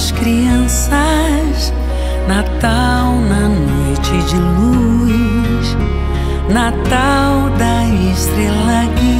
das crianças, Natal na noite de luz, Natal da estrela guia.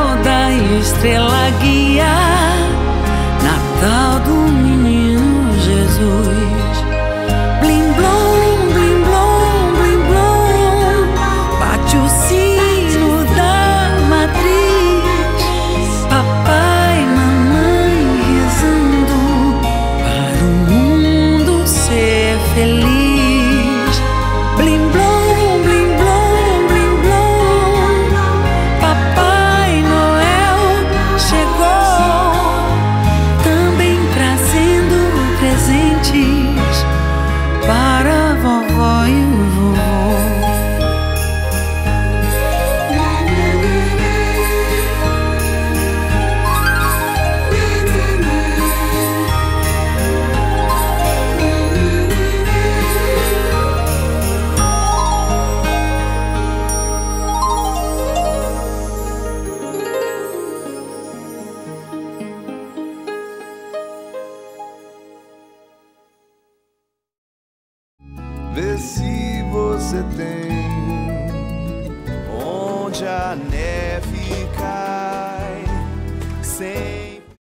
estrela guia, Natal do menino Jesus. Vê se você tem onde a neve cai sem